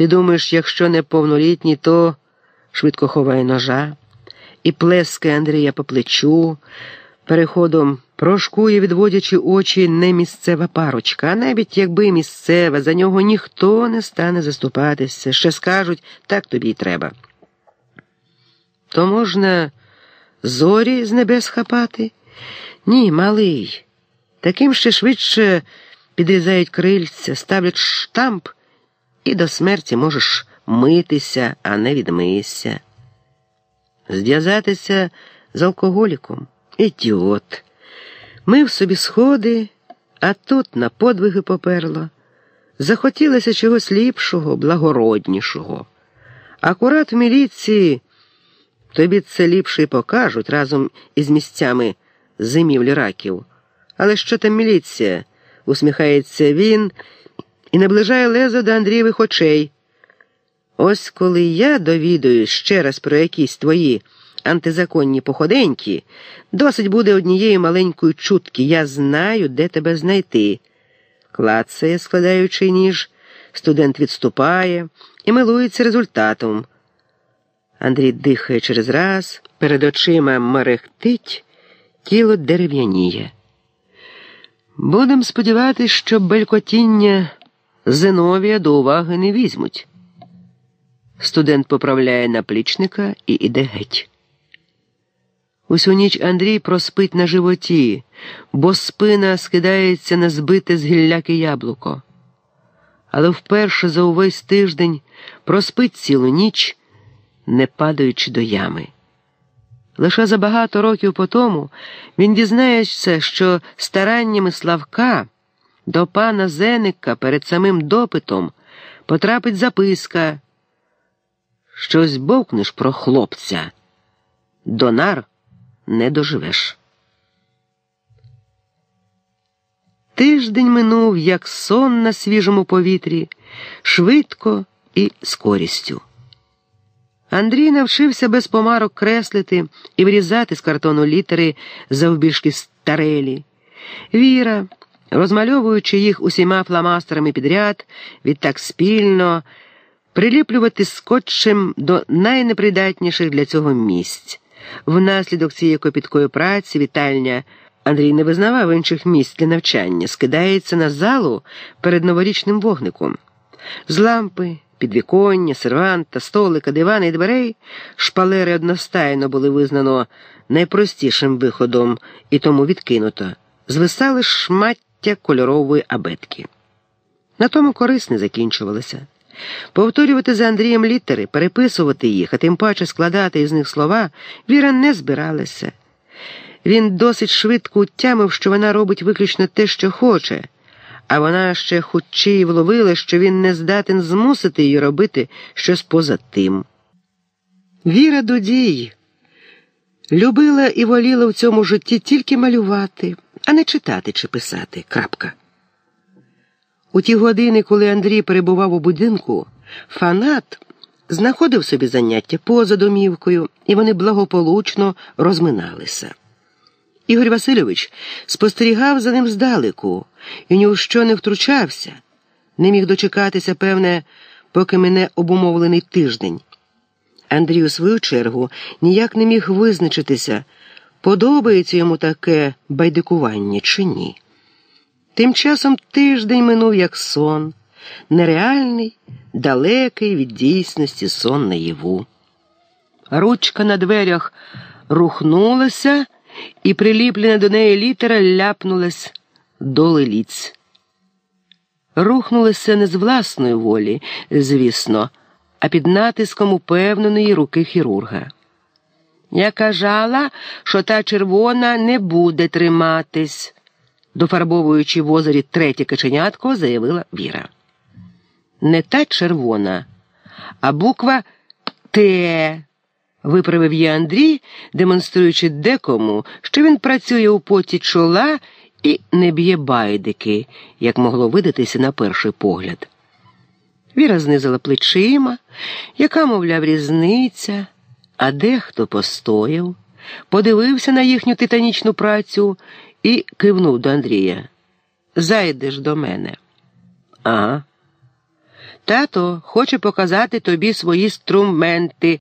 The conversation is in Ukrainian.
Ти думаєш, якщо не повнолітній, то швидко ховає ножа і плескає Андрія по плечу, переходом прошкує, відводячи очі не місцева парочка, а навіть якби місцева, за нього ніхто не стане заступатися, ще скажуть, так тобі й треба. То можна зорі з небес хапати? Ні, малий. Таким ще швидше підрізають крильця, ставлять штамп, і до смерті можеш митися, а не відмийся. Зв'язатися з алкоголіком ідіот. Мив собі сходи, а тут на подвиги поперло. Захотілося чогось ліпшого, благороднішого. Акурат в міліції тобі це ліпше й покажуть разом із місцями зимівлі раків. Але що там міліція? усміхається він і наближає лезо до Андрієвих очей. Ось коли я довідуюсь ще раз про якісь твої антизаконні походеньки, досить буде однієї маленької чутки. Я знаю, де тебе знайти. Клацає, складаючи ніж, студент відступає і милується результатом. Андрій дихає через раз, перед очима мерехтить, тіло дерев'яніє. Будем сподіватися, що белькотіння Зиновія до уваги не візьмуть. Студент поправляє наплічника і іде геть. Усю ніч Андрій проспить на животі, бо спина скидається на збите з гілляки яблуко. Але вперше за увесь тиждень проспить цілу ніч, не падаючи до ями. Лише за багато років по тому він дізнається, що стараннями Славка до пана Зеника перед самим допитом потрапить записка. Щось бовкнеш про хлопця. До нар не доживеш. Тиждень минув, як сон на свіжому повітрі, швидко і з користю. Андрій навчився без помарок креслити і вирізати з картону літери завбільшки старелі. Віра, розмальовуючи їх усіма фламастерами підряд, відтак спільно, приліплювати скотчем до найнепридатніших для цього місць. Внаслідок цієї копіткої праці вітальня Андрій не визнавав інших місць для навчання, скидається на залу перед новорічним вогником. З лампи, підвіконня, серванта, столика, дивана і дверей шпалери одностайно були визнано найпростішим виходом і тому відкинуто, звисали шмаття кольорової абетки. На тому корисне закінчувалося. Повторювати за Андрієм літери, переписувати їх, а тим паче складати із них слова, Віра не збиралася. Він досить швидко утямив, що вона робить виключно те, що хоче, а вона ще хутче й вловила, що він не здатен змусити її робити щось поза тим. Віра до дій любила і воліла в цьому житті тільки малювати, а не читати чи писати. Крапка. У ті години, коли Андрій перебував у будинку, фанат знаходив собі заняття поза домівкою, і вони благополучно розминалися. Ігор Васильович спостерігав за ним здалеку і ні у що не втручався, не міг дочекатися, певне, поки мене обумовлений тиждень. Андрій, у свою чергу, ніяк не міг визначитися, подобається йому таке байдикування чи ні. Тим часом тиждень минув як сон, нереальний, далекий від дійсності сон наяву. Ручка на дверях рухнулася, і приліплена до неї літера ляпнулась до лиліць. Рухнулася не з власної волі, звісно, а під натиском упевненої руки хірурга. Я кажала, що та червона не буде триматись дофарбовуючи в озері третє каченятко, заявила Віра. Не та червона, а буква Т. Виправив її Андрій, демонструючи декому, що він працює у поті чола і не б'є байдики, як могло видатися на перший погляд. Віра знизила плечима, яка, мовляв, різниця, а дехто постояв, подивився на їхню титанічну працю і кивнув до Андрія. Зайдеш до мене. Ага. Тато хоче показати тобі свої струменти.